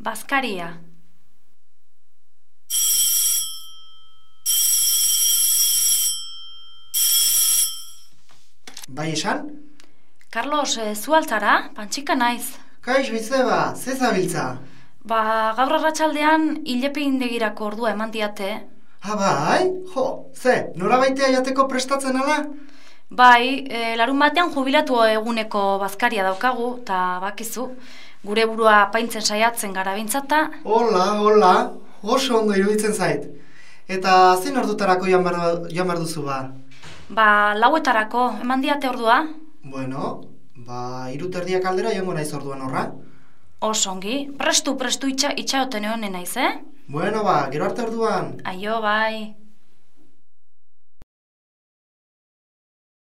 Bazkaria. Bai esan? Carlos, e, zu altzara? Pantxika naiz. Kaix bizeba, ze zabiltza? Ba, gaur arratsaldean hilepe indegirako ordua eman diate. Ha bai? Jo, ze, nora baitea jateko prestatzen ala? Bai, e, larun batean jubilatu eguneko bazkaria daukagu, eta bakizu, gure burua paintzen saiatzen gara bintzata. Hola, hola, oso ondo iruditzen zait. Eta zein ordutarako joan behar, duzu ba? Ba, lauetarako, eman diate ordua. Bueno, ba, iruterdiak aldera joango naiz orduan horra. Osongi, prestu, prestu itxa, itxaoten egonen naiz, eh? Bueno ba, gero arte orduan. Aio, bai.